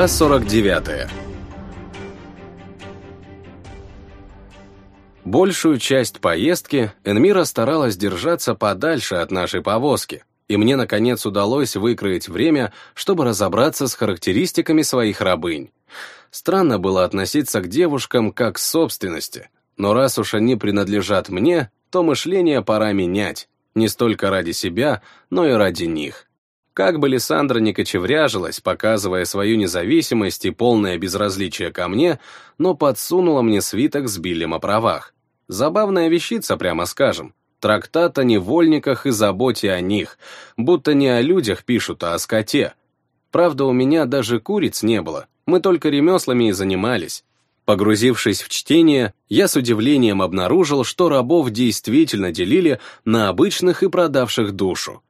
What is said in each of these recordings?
Глава 49 Большую часть поездки Энмира старалась держаться подальше от нашей повозки, и мне, наконец, удалось выкроить время, чтобы разобраться с характеристиками своих рабынь. Странно было относиться к девушкам как к собственности, но раз уж они принадлежат мне, то мышление пора менять, не столько ради себя, но и ради них. Как бы Лиссандра не кочевряжилась, показывая свою независимость и полное безразличие ко мне, но подсунула мне свиток с Биллем о правах. Забавная вещица, прямо скажем. Трактат о невольниках и заботе о них, будто не о людях пишут, а о скоте. Правда, у меня даже куриц не было, мы только ремеслами и занимались. Погрузившись в чтение, я с удивлением обнаружил, что рабов действительно делили на обычных и продавших душу.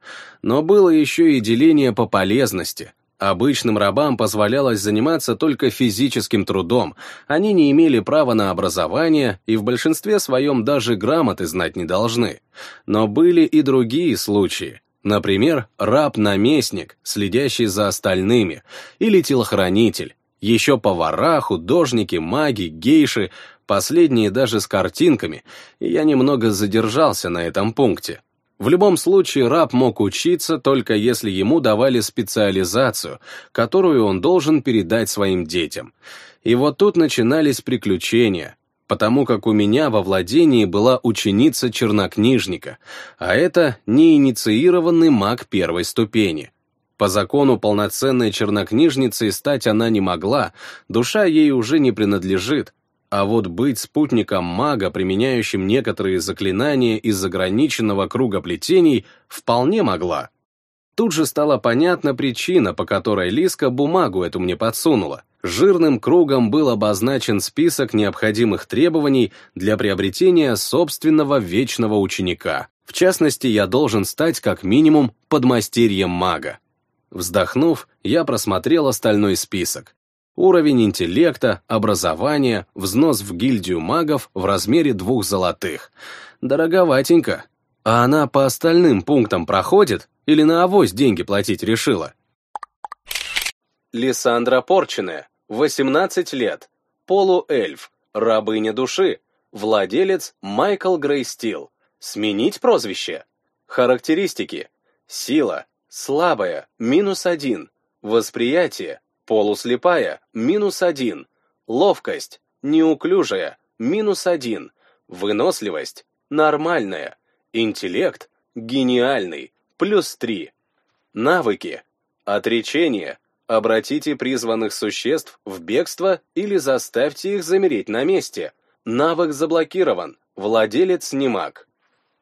Но было еще и деление по полезности. Обычным рабам позволялось заниматься только физическим трудом, они не имели права на образование и в большинстве своем даже грамоты знать не должны. Но были и другие случаи. Например, раб-наместник, следящий за остальными, или телохранитель, еще повара, художники, маги, гейши, последние даже с картинками, и я немного задержался на этом пункте. В любом случае, раб мог учиться, только если ему давали специализацию, которую он должен передать своим детям. И вот тут начинались приключения, потому как у меня во владении была ученица чернокнижника, а это неинициированный маг первой ступени — по закону полноценной чернокнижницей стать она не могла, душа ей уже не принадлежит, а вот быть спутником мага, применяющим некоторые заклинания из заграниченного круга плетений, вполне могла. Тут же стала понятна причина, по которой Лиска бумагу эту мне подсунула. Жирным кругом был обозначен список необходимых требований для приобретения собственного вечного ученика. В частности, я должен стать как минимум подмастерьем мага. Вздохнув, я просмотрел остальной список. Уровень интеллекта, образование, взнос в гильдию магов в размере двух золотых. Дороговатенько. А она по остальным пунктам проходит или на авось деньги платить решила? Лиссандра Порченая, 18 лет, полуэльф, рабыня души, владелец Майкл Грейстил. Сменить прозвище. Характеристики. Сила, Слабая – минус один. Восприятие – полуслепая – минус один. Ловкость – неуклюжая – минус один. Выносливость – нормальная. Интеллект – гениальный – плюс три. Навыки. Отречение. Обратите призванных существ в бегство или заставьте их замереть на месте. Навык заблокирован. Владелец не.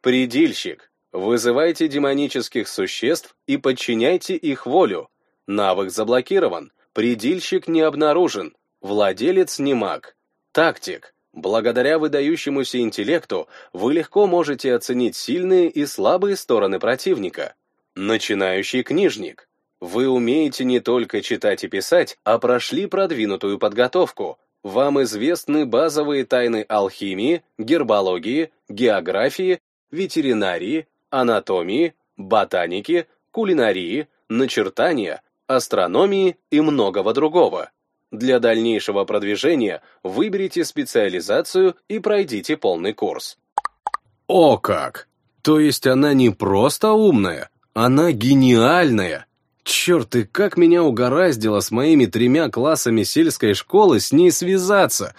Предильщик. Вызывайте демонических существ и подчиняйте их волю. Навык заблокирован. Предильщик не обнаружен. Владелец не маг. Тактик. Благодаря выдающемуся интеллекту вы легко можете оценить сильные и слабые стороны противника. Начинающий книжник. Вы умеете не только читать и писать, а прошли продвинутую подготовку. Вам известны базовые тайны алхимии, гербологии, географии, ветеринарии, анатомии, ботаники, кулинарии, начертания, астрономии и многого другого. Для дальнейшего продвижения выберите специализацию и пройдите полный курс. О как! То есть она не просто умная, она гениальная. Черт, и как меня угораздило с моими тремя классами сельской школы с ней связаться.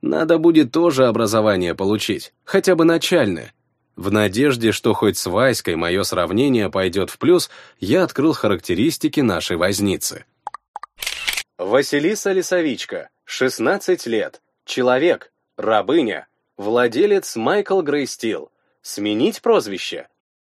Надо будет тоже образование получить, хотя бы начальное. В надежде, что хоть с Васькой мое сравнение пойдет в плюс, я открыл характеристики нашей возницы. Василиса Лисовичка, 16 лет, человек, рабыня, владелец Майкл Грейстил. Сменить прозвище.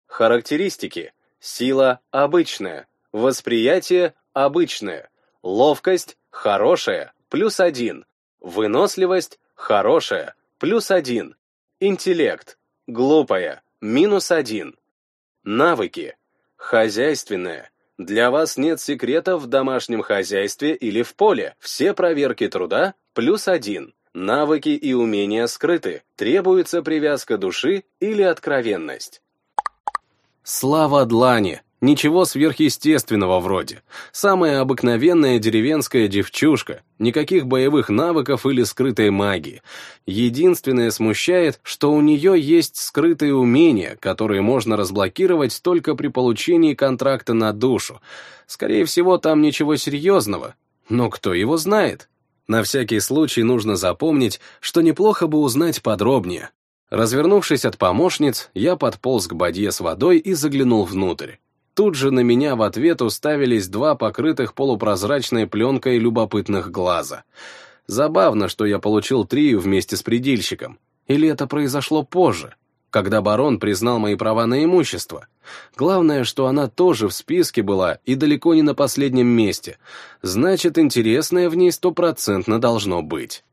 Характеристики. Сила обычная, восприятие обычное, ловкость хорошая, плюс один, выносливость хорошая, плюс один, интеллект Глупая. Минус один. Навыки. Хозяйственное. Для вас нет секретов в домашнем хозяйстве или в поле. Все проверки труда плюс один. Навыки и умения скрыты. Требуется привязка души или откровенность. Слава Длане! Ничего сверхъестественного вроде. Самая обыкновенная деревенская девчушка, никаких боевых навыков или скрытой магии. Единственное смущает, что у нее есть скрытые умения, которые можно разблокировать только при получении контракта на душу. Скорее всего, там ничего серьезного, но кто его знает? На всякий случай нужно запомнить, что неплохо бы узнать подробнее. Развернувшись от помощниц, я подполз к бадье с водой и заглянул внутрь. Тут же на меня в ответ уставились два покрытых полупрозрачной пленкой любопытных глаза. Забавно, что я получил трию вместе с предельщиком. Или это произошло позже, когда барон признал мои права на имущество. Главное, что она тоже в списке была и далеко не на последнем месте. Значит, интересное в ней стопроцентно должно быть.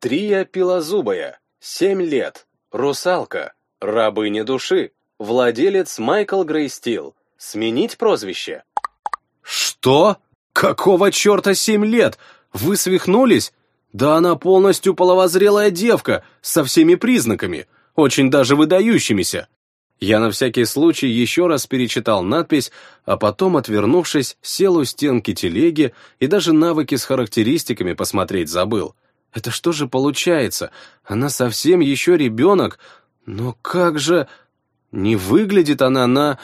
Трия пилозубая. Семь лет. Русалка. Рабыня души. Владелец Майкл Грейстил. Сменить прозвище. Что? Какого черта семь лет? Вы свихнулись? Да она полностью половозрелая девка, со всеми признаками, очень даже выдающимися. Я на всякий случай еще раз перечитал надпись, а потом, отвернувшись, сел у стенки телеги и даже навыки с характеристиками посмотреть забыл. Это что же получается? Она совсем еще ребенок? Но как же... Не выглядит она на...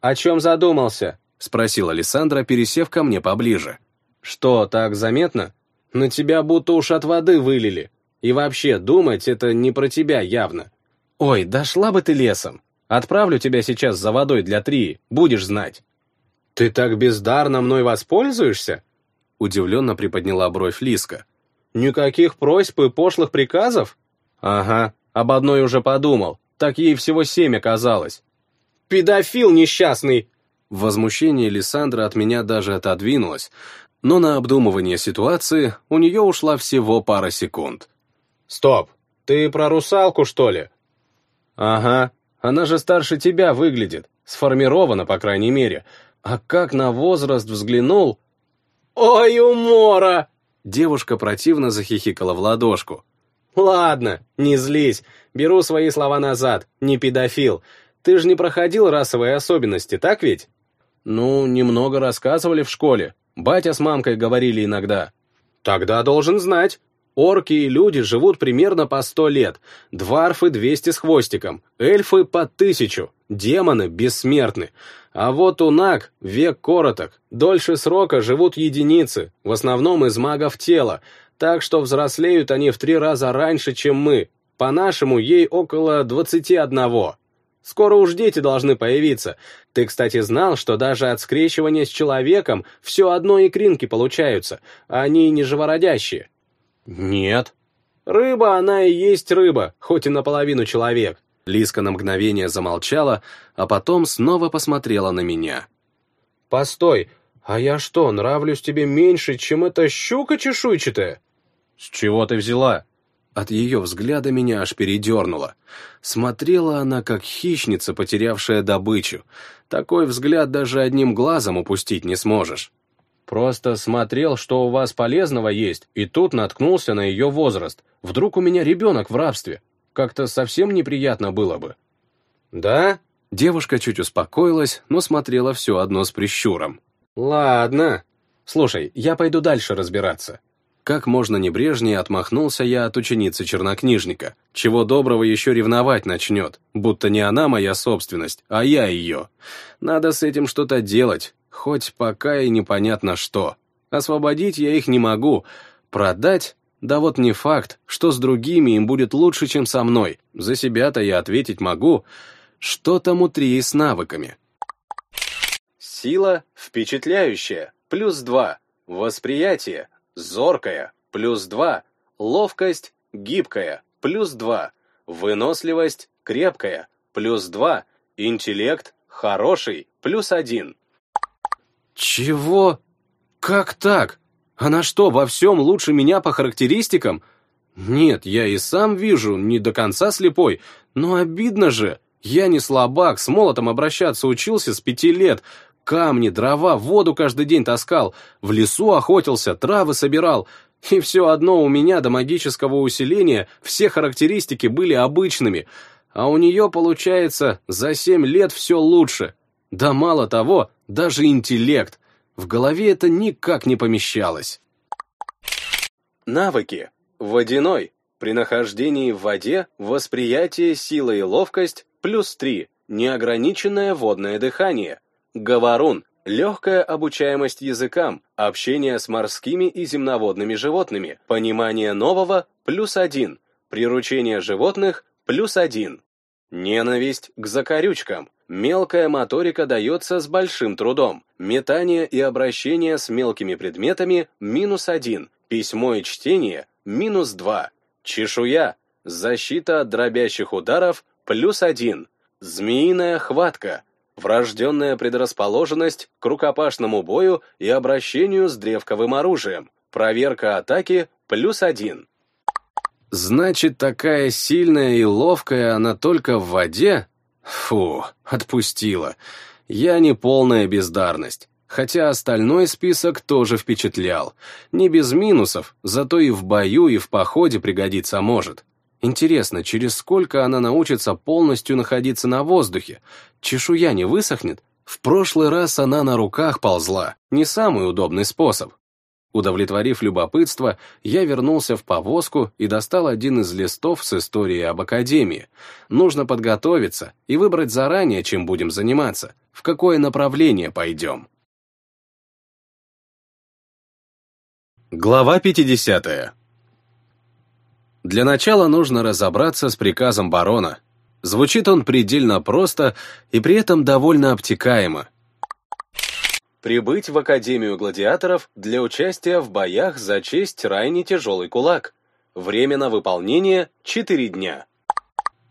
«О чем задумался?» — спросил Александра, пересев ко мне поближе. «Что, так заметно? На тебя будто уж от воды вылили. И вообще, думать это не про тебя явно. Ой, дошла бы ты лесом. Отправлю тебя сейчас за водой для Трии, будешь знать». «Ты так бездарно мной воспользуешься?» Удивленно приподняла бровь Лиска. «Никаких просьб и пошлых приказов?» «Ага, об одной уже подумал так ей всего семь оказалось. «Педофил несчастный!» Возмущение Лиссандра от меня даже отодвинулось, но на обдумывание ситуации у нее ушла всего пара секунд. «Стоп! Ты про русалку, что ли?» «Ага, она же старше тебя выглядит, сформирована, по крайней мере. А как на возраст взглянул...» «Ой, умора!» Девушка противно захихикала в ладошку. «Ладно, не злись, беру свои слова назад, не педофил. Ты же не проходил расовые особенности, так ведь?» «Ну, немного рассказывали в школе. Батя с мамкой говорили иногда». «Тогда должен знать. Орки и люди живут примерно по сто лет, дварфы двести с хвостиком, эльфы по тысячу, демоны бессмертны. А вот у наг век короток, дольше срока живут единицы, в основном из магов тела, так что взрослеют они в три раза раньше, чем мы. По-нашему, ей около двадцати одного. Скоро уж дети должны появиться. Ты, кстати, знал, что даже от скрещивания с человеком все одно икринки получаются, а они не живородящие? Нет. Рыба, она и есть рыба, хоть и наполовину человек. Лиска на мгновение замолчала, а потом снова посмотрела на меня. «Постой, а я что, нравлюсь тебе меньше, чем эта щука чешуйчатая?» «С чего ты взяла?» От ее взгляда меня аж передернуло. Смотрела она, как хищница, потерявшая добычу. Такой взгляд даже одним глазом упустить не сможешь. Просто смотрел, что у вас полезного есть, и тут наткнулся на ее возраст. Вдруг у меня ребенок в рабстве. Как-то совсем неприятно было бы. «Да?» Девушка чуть успокоилась, но смотрела все одно с прищуром. «Ладно. Слушай, я пойду дальше разбираться. Как можно небрежнее отмахнулся я от ученицы чернокнижника. Чего доброго еще ревновать начнет, будто не она моя собственность, а я ее. Надо с этим что-то делать, хоть пока и непонятно что. Освободить я их не могу. Продать? Да вот не факт, что с другими им будет лучше, чем со мной. За себя-то я ответить могу. Что там у Трии с навыками? Сила впечатляющая, плюс два. Восприятие зоркая, плюс 2, ловкость, гибкая, плюс 2, выносливость, крепкая, плюс 2, интеллект, хороший, плюс 1. Чего? Как так? Она что, во всем лучше меня по характеристикам? Нет, я и сам вижу, не до конца слепой, но обидно же. Я не слабак, с молотом обращаться учился с пяти лет, Камни, дрова, воду каждый день таскал, в лесу охотился, травы собирал. И все одно у меня до магического усиления все характеристики были обычными, а у нее, получается, за семь лет все лучше. Да мало того, даже интеллект. В голове это никак не помещалось. Навыки. Водяной. При нахождении в воде восприятие, сила и ловкость плюс 3. Неограниченное водное дыхание. Говорун. Легкая обучаемость языкам, общение с морскими и земноводными животными, понимание нового плюс 1. Приручение животных плюс 1. Ненависть к закорючкам. Мелкая моторика дается с большим трудом. Метание и обращение с мелкими предметами – минус один. Письмо и чтение – минус два. Чешуя. Защита от дробящих ударов – плюс один. Змеиная хватка. Врожденная предрасположенность к рукопашному бою и обращению с древковым оружием. Проверка атаки – плюс один. Значит, такая сильная и ловкая она только в воде? Фу, отпустила. Я не полная бездарность. Хотя остальной список тоже впечатлял. Не без минусов, зато и в бою, и в походе пригодиться может. Интересно, через сколько она научится полностью находиться на воздухе? Чешуя не высохнет? В прошлый раз она на руках ползла. Не самый удобный способ. Удовлетворив любопытство, я вернулся в повозку и достал один из листов с историей об Академии. Нужно подготовиться и выбрать заранее, чем будем заниматься, в какое направление пойдем. Глава 50. Для начала нужно разобраться с приказом барона. Звучит он предельно просто и при этом довольно обтекаемо прибыть в Академию гладиаторов для участия в боях за честь Райни Тяжелый Кулак. Время на выполнение — 4 дня.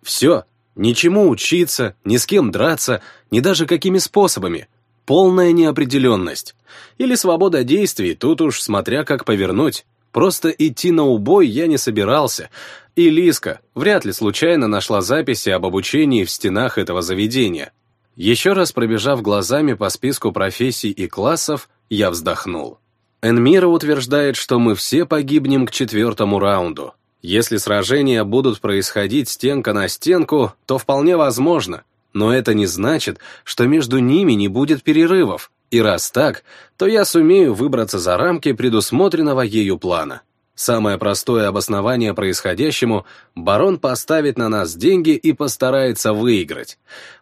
Все. Ничему учиться, ни с кем драться, ни даже какими способами. Полная неопределенность. Или свобода действий, тут уж смотря как повернуть. Просто идти на убой я не собирался. И Лиска вряд ли случайно нашла записи об обучении в стенах этого заведения. Еще раз пробежав глазами по списку профессий и классов, я вздохнул. Энмира утверждает, что мы все погибнем к четвертому раунду. Если сражения будут происходить стенка на стенку, то вполне возможно, но это не значит, что между ними не будет перерывов, и раз так, то я сумею выбраться за рамки предусмотренного ею плана. Самое простое обоснование происходящему – барон поставит на нас деньги и постарается выиграть.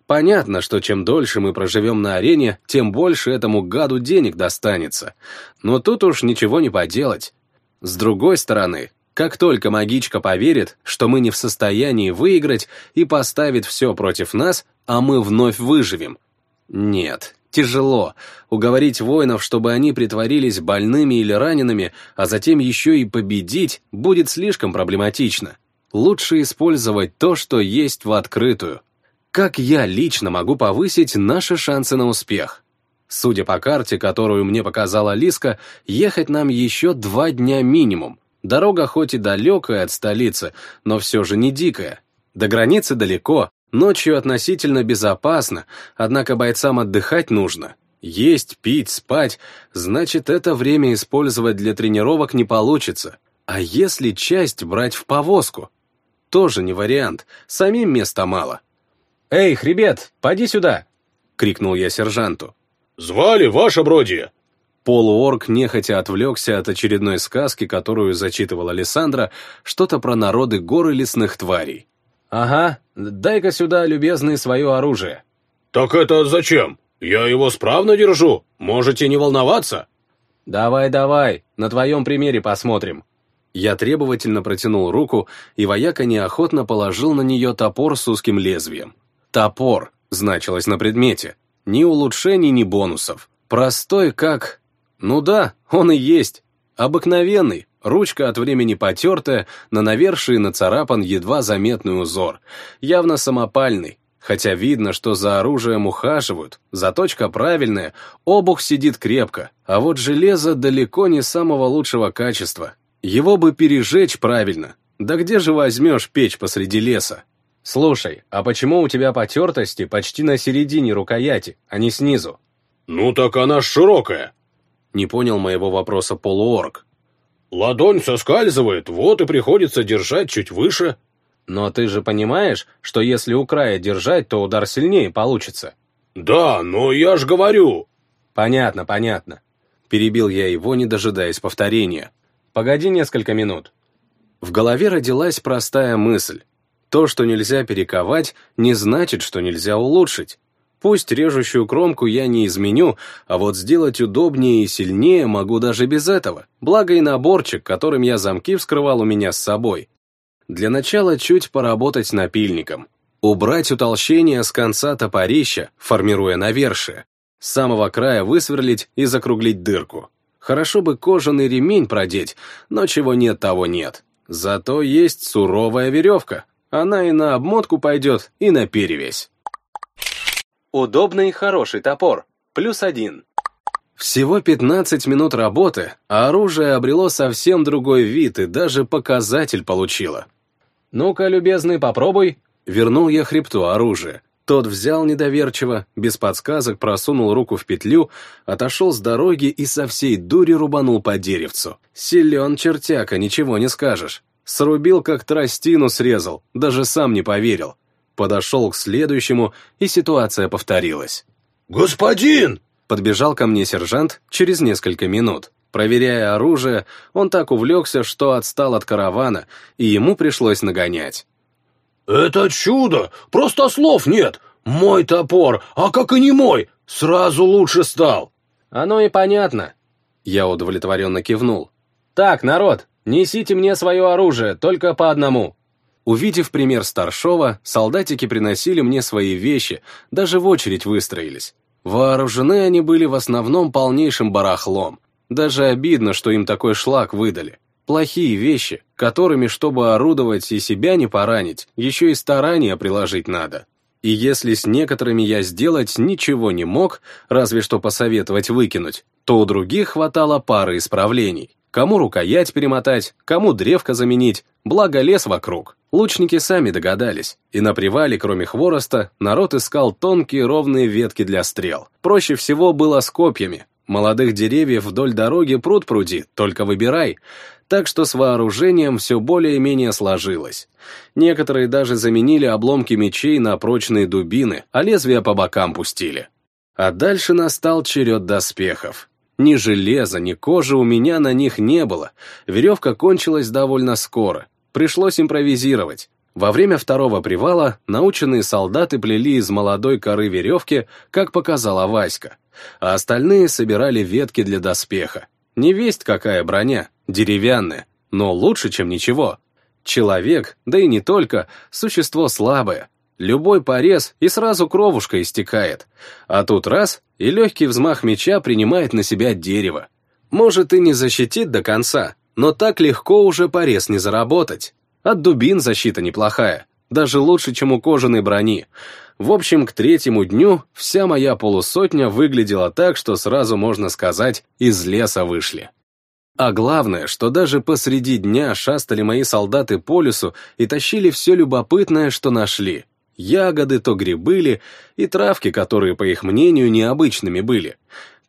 Понятно, что чем дольше мы проживем на арене, тем больше этому гаду денег достанется. Но тут уж ничего не поделать. С другой стороны, как только магичка поверит, что мы не в состоянии выиграть и поставит все против нас, а мы вновь выживем. Нет, тяжело. Уговорить воинов, чтобы они притворились больными или ранеными, а затем еще и победить, будет слишком проблематично. Лучше использовать то, что есть в открытую. Как я лично могу повысить наши шансы на успех? Судя по карте, которую мне показала Лиска, ехать нам еще два дня минимум. Дорога хоть и далекая от столицы, но все же не дикая. До границы далеко, ночью относительно безопасно, однако бойцам отдыхать нужно. Есть, пить, спать, значит, это время использовать для тренировок не получится. А если часть брать в повозку? Тоже не вариант, самим места мало. «Эй, хребет, поди сюда!» — крикнул я сержанту. «Звали, ваше бродие!» Полуорг нехотя отвлекся от очередной сказки, которую зачитывала Александра, что-то про народы горы лесных тварей. «Ага, дай-ка сюда, любезный, свое оружие». «Так это зачем? Я его справно держу, можете не волноваться». «Давай-давай, на твоем примере посмотрим». Я требовательно протянул руку, и вояка неохотно положил на нее топор с узким лезвием. «Топор» значилось на предмете. Ни улучшений, ни бонусов. Простой как... Ну да, он и есть. Обыкновенный, ручка от времени потертая, на навершии нацарапан едва заметный узор. Явно самопальный, хотя видно, что за оружием ухаживают, заточка правильная, обух сидит крепко, а вот железо далеко не самого лучшего качества. Его бы пережечь правильно. Да где же возьмешь печь посреди леса? «Слушай, а почему у тебя потертости почти на середине рукояти, а не снизу?» «Ну так она широкая», — не понял моего вопроса полуорг. «Ладонь соскальзывает, вот и приходится держать чуть выше». «Но ты же понимаешь, что если у края держать, то удар сильнее получится?» Да, но я ж говорю. Понятно, понятно. Перебил я его, не дожидаясь повторения. Погоди несколько минут. В голове родилась простая мысль. То, что нельзя перековать, не значит, что нельзя улучшить. Пусть режущую кромку я не изменю, а вот сделать удобнее и сильнее могу даже без этого. Благо и наборчик, которым я замки вскрывал у меня с собой. Для начала чуть поработать напильником. Убрать утолщение с конца топорища, формируя навершие. С самого края высверлить и закруглить дырку. Хорошо бы кожаный ремень продеть, но чего нет, того нет. Зато есть суровая веревка. Она и на обмотку пойдет, и на перевесь. Удобный и хороший топор. Плюс один. Всего 15 минут работы, а оружие обрело совсем другой вид и даже показатель получило. «Ну-ка, любезный, попробуй». Вернул я хребту оружие. Тот взял недоверчиво, без подсказок просунул руку в петлю, отошел с дороги и со всей дури рубанул по деревцу. Силен чертяка, ничего не скажешь. Срубил, как тростину срезал, даже сам не поверил. Подошел к следующему, и ситуация повторилась. «Господин!» Подбежал ко мне сержант через несколько минут. Проверяя оружие, он так увлекся, что отстал от каравана, и ему пришлось нагонять. «Это чудо! Просто слов нет! Мой топор, а как и не мой! Сразу лучше стал!» «Оно и понятно!» Я удовлетворенно кивнул. «Так, народ, несите мне свое оружие, только по одному!» Увидев пример старшова, солдатики приносили мне свои вещи, даже в очередь выстроились. Вооружены они были в основном полнейшим барахлом. Даже обидно, что им такой шлак выдали. Плохие вещи, которыми, чтобы орудовать и себя не поранить, еще и старания приложить надо. И если с некоторыми я сделать ничего не мог, разве что посоветовать выкинуть, то у других хватало пары исправлений. Кому рукоять перемотать, кому древко заменить, благо лес вокруг. Лучники сами догадались, и на привале, кроме хвороста, народ искал тонкие ровные ветки для стрел. Проще всего было с копьями. Молодых деревьев вдоль дороги пруд пруди, только выбирай. Так что с вооружением все более-менее сложилось. Некоторые даже заменили обломки мечей на прочные дубины, а лезвия по бокам пустили. А дальше настал черед доспехов. Ни железа, ни кожи у меня на них не было. Веревка кончилась довольно скоро. Пришлось импровизировать. Во время второго привала наученные солдаты плели из молодой коры веревки, как показала Васька, а остальные собирали ветки для доспеха. Не весть какая броня, деревянная, но лучше, чем ничего. Человек, да и не только, существо слабое, Любой порез, и сразу кровушка истекает. А тут раз, и легкий взмах меча принимает на себя дерево. Может и не защитит до конца, но так легко уже порез не заработать. От дубин защита неплохая, даже лучше, чем у кожаной брони. В общем, к третьему дню вся моя полусотня выглядела так, что сразу можно сказать, из леса вышли. А главное, что даже посреди дня шастали мои солдаты по лесу и тащили все любопытное, что нашли ягоды, то грибы ли, и травки, которые, по их мнению, необычными были.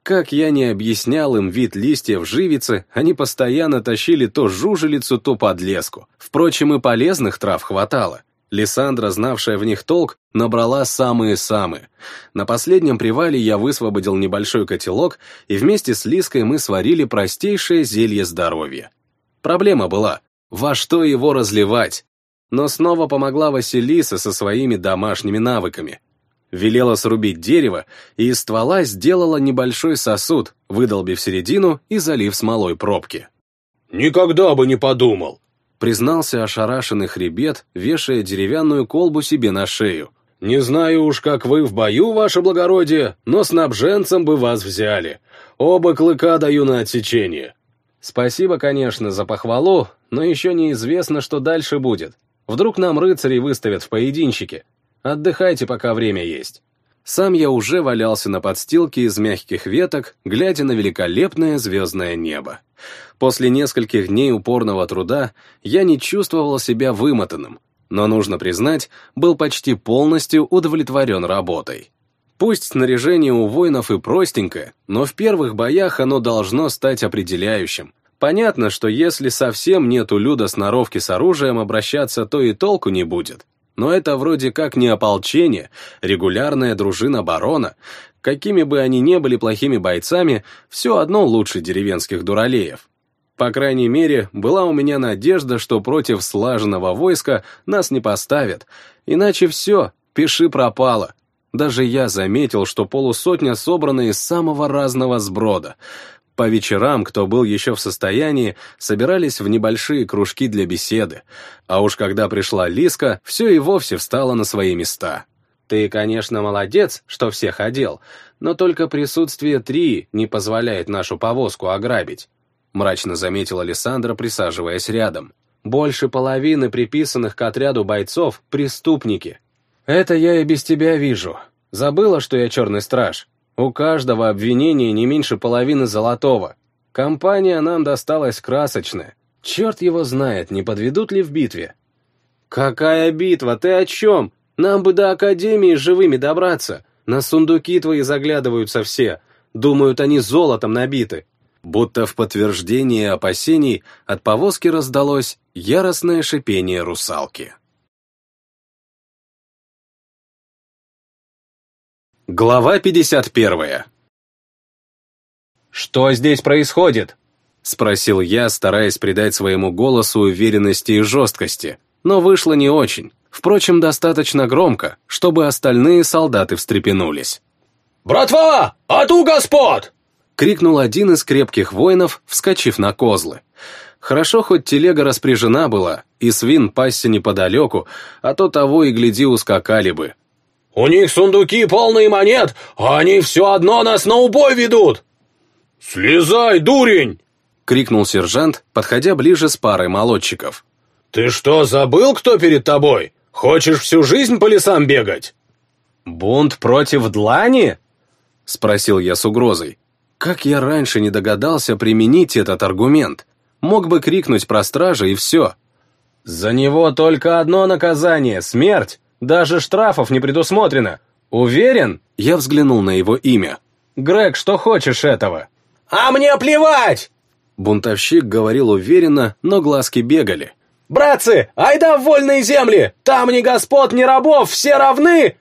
Как я не объяснял им вид листьев живицы, они постоянно тащили то жужелицу, то подлеску. Впрочем, и полезных трав хватало. Лиссандра, знавшая в них толк, набрала самые-самые. На последнем привале я высвободил небольшой котелок, и вместе с Лиской мы сварили простейшее зелье здоровья. Проблема была, во что его разливать? Но снова помогла Василиса со своими домашними навыками. Велела срубить дерево и из ствола сделала небольшой сосуд, выдолбив середину и залив смолой пробки. «Никогда бы не подумал!» признался ошарашенный хребет, вешая деревянную колбу себе на шею. «Не знаю уж, как вы в бою, ваше благородие, но снабженцем бы вас взяли. Оба клыка даю на отсечение». «Спасибо, конечно, за похвалу, но еще неизвестно, что дальше будет. Вдруг нам рыцарей выставят в поединчике. Отдыхайте, пока время есть. Сам я уже валялся на подстилке из мягких веток, глядя на великолепное звездное небо. После нескольких дней упорного труда я не чувствовал себя вымотанным, но, нужно признать, был почти полностью удовлетворен работой. Пусть снаряжение у воинов и простенькое, но в первых боях оно должно стать определяющим, Понятно, что если совсем нету люда сноровки с оружием обращаться, то и толку не будет. но это вроде как не ополчение, регулярная дружина барона. Какими бы они ни были плохими бойцами, все одно лучше деревенских дуралеев. По крайней мере, была у меня надежда, что против слаженного войска нас не поставят, иначе все, пиши пропало. Даже я заметил, что полусотня собрана из самого разного сброда. По вечерам, кто был еще в состоянии, собирались в небольшие кружки для беседы. А уж когда пришла Лиска, все и вовсе встало на свои места. Ты, конечно, молодец, что всех одел, но только присутствие три не позволяет нашу повозку ограбить. Мрачно заметила Александра, присаживаясь рядом. Больше половины приписанных к отряду бойцов — преступники. Это я и без тебя вижу. Забыла, что я черный страж? У каждого обвинения не меньше половины золотого. Компания нам досталась красочная. Черт его знает, не подведут ли в битве. Какая битва? Ты о чем? Нам бы до Академии живыми добраться. На сундуки твои заглядываются все. Думают, они золотом набиты. Будто в подтверждение опасений от повозки раздалось яростное шипение русалки. Глава 51 «Что здесь происходит?» — спросил я, стараясь придать своему голосу уверенности и жесткости, но вышло не очень. Впрочем, достаточно громко, чтобы остальные солдаты встрепенулись. «Братва! Ату господ!» — крикнул один из крепких воинов, вскочив на козлы. Хорошо, хоть телега распряжена была, и свин пасся неподалеку, а то того и гляди ускакали бы, у них сундуки полные монет, а они все одно нас на убой ведут!» «Слезай, дурень!» — крикнул сержант, подходя ближе с парой молодчиков. «Ты что, забыл, кто перед тобой? Хочешь всю жизнь по лесам бегать?» «Бунт против длани?» — спросил я с угрозой. Как я раньше не догадался применить этот аргумент? Мог бы крикнуть про стража и все. «За него только одно наказание — смерть!» Даже штрафов не предусмотрено. Уверен? Я взглянул на его имя. Грег, что хочешь этого? А мне плевать! Бунтовщик говорил уверенно, но глазки бегали. «Братцы, айда в вольные земли! Там ни господ, ни рабов, все равны!»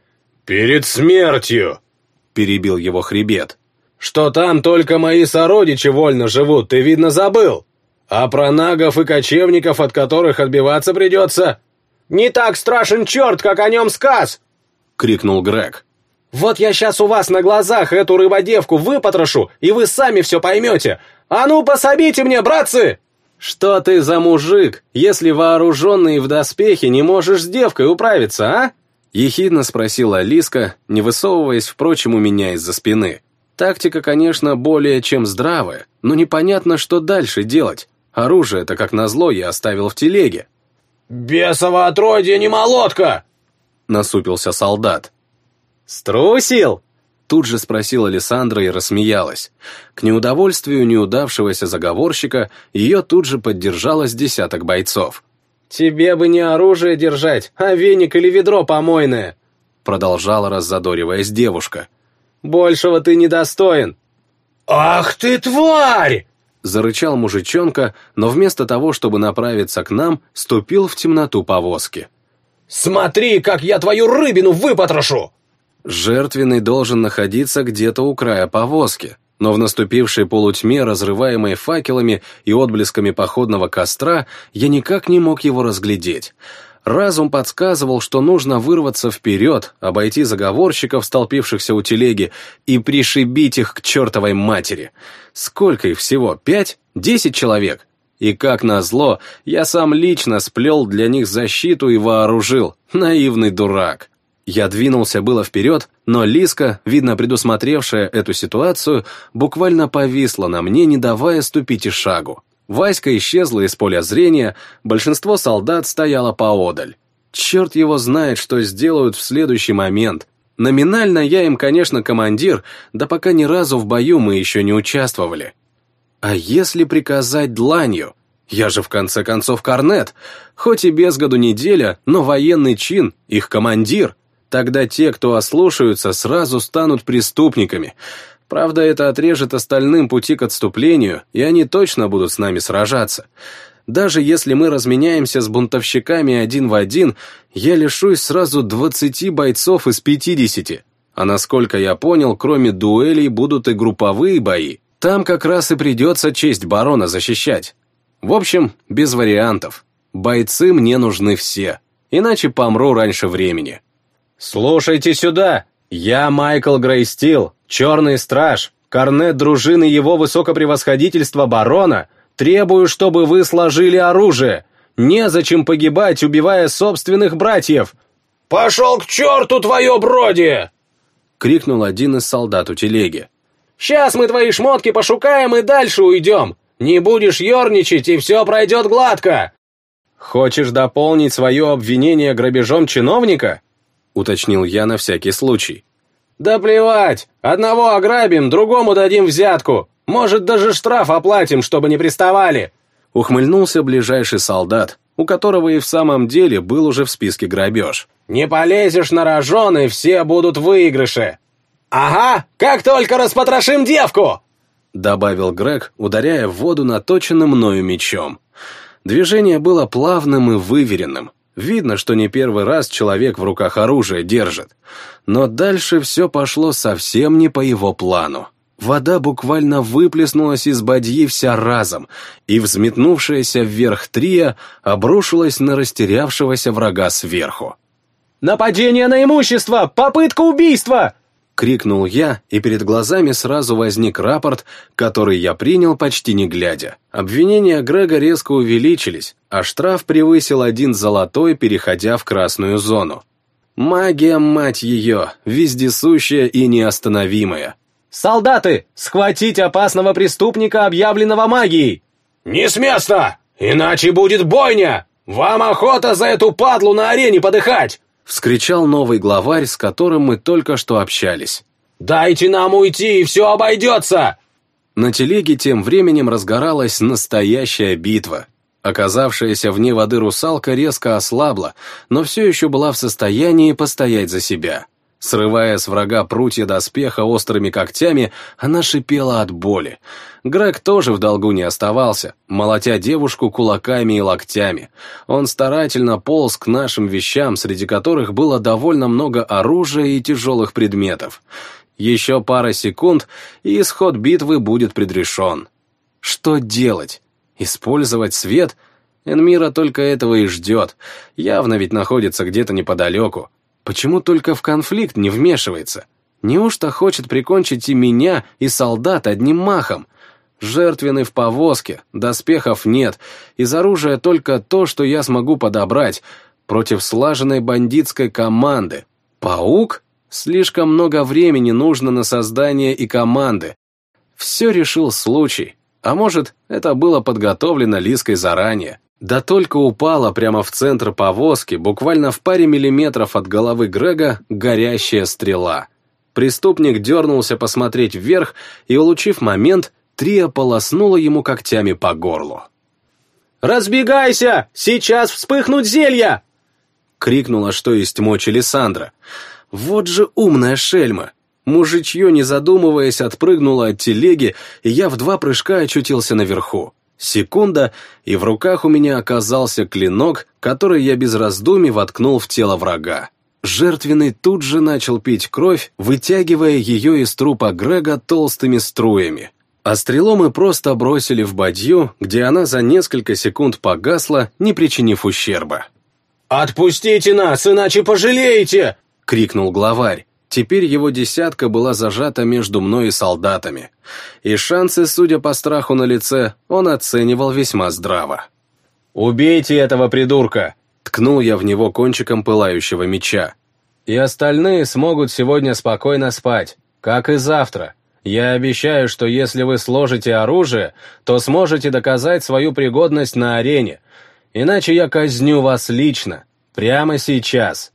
«Перед смертью!» — перебил его хребет. «Что там только мои сородичи вольно живут, ты, видно, забыл. А про нагов и кочевников, от которых отбиваться придется, «Не так страшен черт, как о нем сказ!» — крикнул Грег. «Вот я сейчас у вас на глазах эту рыбодевку выпотрошу, и вы сами все поймете! А ну, пособите мне, братцы!» «Что ты за мужик, если вооруженный в доспехе не можешь с девкой управиться, а?» Ехидно спросила Алиска, не высовываясь, впрочем, у меня из-за спины. Тактика, конечно, более чем здравая, но непонятно, что дальше делать. Оружие-то, как назло, я оставил в телеге. «Бесово отродье не молотка!» — насупился солдат. «Струсил?» — тут же спросила Александра и рассмеялась. К неудовольствию неудавшегося заговорщика ее тут же поддержало с десяток бойцов. «Тебе бы не оружие держать, а веник или ведро помойное!» Продолжала раззадориваясь девушка. «Большего ты недостоин!» «Ах ты тварь!» Зарычал мужичонка, но вместо того, чтобы направиться к нам, ступил в темноту повозки. «Смотри, как я твою рыбину выпотрошу!» Жертвенный должен находиться где-то у края повозки, но в наступившей полутьме, разрываемой факелами и отблесками походного костра, я никак не мог его разглядеть. Разум подсказывал, что нужно вырваться вперед, обойти заговорщиков, столпившихся у телеги, и пришибить их к чертовой матери. Сколько их всего? Пять? Десять человек? И как назло, я сам лично сплел для них защиту и вооружил. Наивный дурак. Я двинулся было вперед, но Лиска, видно предусмотревшая эту ситуацию, буквально повисла на мне, не давая ступить и шагу. Васька исчезла из поля зрения, большинство солдат стояло поодаль. Черт его знает, что сделают в следующий момент. Номинально я им, конечно, командир, да пока ни разу в бою мы еще не участвовали. А если приказать дланью? Я же в конце концов корнет. Хоть и без году неделя, но военный чин, их командир. Тогда те, кто ослушаются, сразу станут преступниками. Правда, это отрежет остальным пути к отступлению, и они точно будут с нами сражаться. Даже если мы разменяемся с бунтовщиками один в один, я лишусь сразу 20 бойцов из 50. А насколько я понял, кроме дуэлей будут и групповые бои. Там как раз и придется честь барона защищать. В общем, без вариантов. Бойцы мне нужны все, иначе помру раньше времени. «Слушайте сюда! Я Майкл Грейстил, Черный Страж, корнет дружины его высокопревосходительства барона, требую, чтобы вы сложили оружие. Незачем погибать, убивая собственных братьев!» «Пошел к черту, твое бродие!» — крикнул один из солдат у телеги. «Сейчас мы твои шмотки пошукаем и дальше уйдем! Не будешь ерничать, и все пройдет гладко!» «Хочешь дополнить свое обвинение грабежом чиновника?» — уточнил я на всякий случай. «Да плевать! Одного ограбим, другому дадим взятку! Может, даже штраф оплатим, чтобы не приставали!» Ухмыльнулся ближайший солдат, у которого и в самом деле был уже в списке грабеж. «Не полезешь на рожон, и все будут в выигрыше!» «Ага, как только распотрошим девку!» Добавил Грег, ударяя в воду наточенным мною мечом. Движение было плавным и выверенным, Видно, что не первый раз человек в руках оружие держит. Но дальше все пошло совсем не по его плану. Вода буквально выплеснулась из бадьи вся разом, и взметнувшаяся вверх трия обрушилась на растерявшегося врага сверху. «Нападение на имущество! Попытка убийства!» Крикнул я, и перед глазами сразу возник рапорт, который я принял почти не глядя. Обвинения Грега резко увеличились, а штраф превысил один золотой, переходя в красную зону. Магия, мать ее, вездесущая и неостановимая. «Солдаты, схватить опасного преступника, объявленного магией!» «Не с места! Иначе будет бойня! Вам охота за эту падлу на арене подыхать!» Вскричал новый главарь, с которым мы только что общались. «Дайте нам уйти, и все обойдется!» На телеге тем временем разгоралась настоящая битва. Оказавшаяся вне воды русалка резко ослабла, но все еще была в состоянии постоять за себя. Срывая с врага прутья доспеха острыми когтями, она шипела от боли. Грег тоже в долгу не оставался, молотя девушку кулаками и локтями. Он старательно полз к нашим вещам, среди которых было довольно много оружия и тяжелых предметов. Еще пара секунд, и исход битвы будет предрешен. Что делать? Использовать свет? Энмира только этого и ждет. Явно ведь находится где-то неподалеку. Почему только в конфликт не вмешивается? Неужто хочет прикончить и меня, и солдат одним махом? Жертвенный в повозке, доспехов нет, из оружия только то, что я смогу подобрать, против слаженной бандитской команды. Паук? Слишком много времени нужно на создание и команды. Все решил случай. А может, это было подготовлено Лиской заранее. Да только упала прямо в центр повозки, буквально в паре миллиметров от головы Грега, горящая стрела. Преступник дернулся посмотреть вверх и, улучив момент, Трия полоснула ему когтями по горлу. «Разбегайся! Сейчас вспыхнут зелья!» Крикнула, что есть мочь Лиссандра. «Вот же умная шельма!» Мужичье, не задумываясь, отпрыгнуло от телеги, и я в два прыжка очутился наверху. Секунда, и в руках у меня оказался клинок, который я без раздумий воткнул в тело врага. Жертвенный тут же начал пить кровь, вытягивая ее из трупа Грега толстыми струями. А стрелу мы просто бросили в бадью, где она за несколько секунд погасла, не причинив ущерба. «Отпустите нас, иначе пожалеете!» — крикнул главарь. Теперь его десятка была зажата между мной и солдатами, и шансы, судя по страху на лице, он оценивал весьма здраво. «Убейте этого придурка!» — ткнул я в него кончиком пылающего меча. «И остальные смогут сегодня спокойно спать, как и завтра. Я обещаю, что если вы сложите оружие, то сможете доказать свою пригодность на арене, иначе я казню вас лично, прямо сейчас».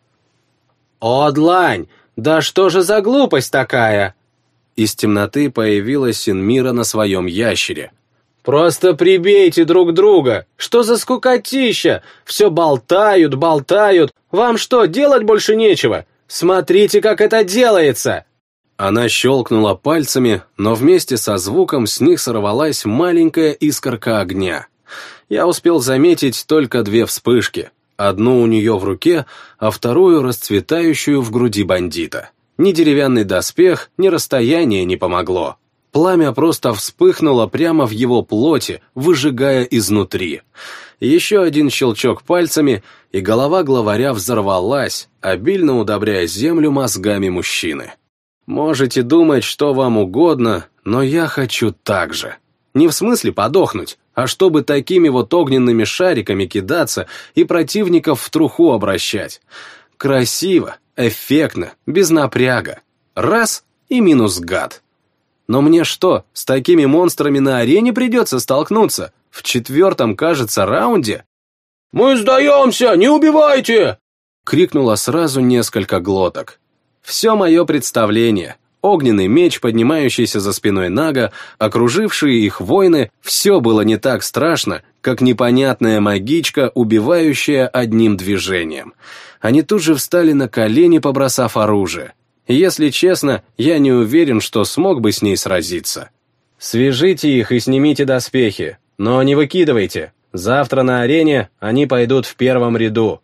«О, длань! «Да что же за глупость такая?» Из темноты появилась Синмира на своем ящере. «Просто прибейте друг друга! Что за скукотища? Все болтают, болтают! Вам что, делать больше нечего? Смотрите, как это делается!» Она щелкнула пальцами, но вместе со звуком с них сорвалась маленькая искорка огня. Я успел заметить только две вспышки. Одну у нее в руке, а вторую расцветающую в груди бандита. Ни деревянный доспех, ни расстояние не помогло. Пламя просто вспыхнуло прямо в его плоти, выжигая изнутри. Еще один щелчок пальцами, и голова главаря взорвалась, обильно удобряя землю мозгами мужчины. Можете думать, что вам угодно, но я хочу так же. Не в смысле подохнуть, а чтобы такими вот огненными шариками кидаться и противников в труху обращать. Красиво, эффектно, без напряга. Раз — и минус гад. Но мне что, с такими монстрами на арене придется столкнуться? В четвертом, кажется, раунде? «Мы сдаемся! Не убивайте!» — крикнуло сразу несколько глоток. Все мое представление, огненный меч, поднимающийся за спиной Нага, окружившие их воины, все было не так страшно, как непонятная магичка, убивающая одним движением. Они тут же встали на колени, побросав оружие. Если честно, я не уверен, что смог бы с ней сразиться. «Свяжите их и снимите доспехи, но не выкидывайте. Завтра на арене они пойдут в первом ряду.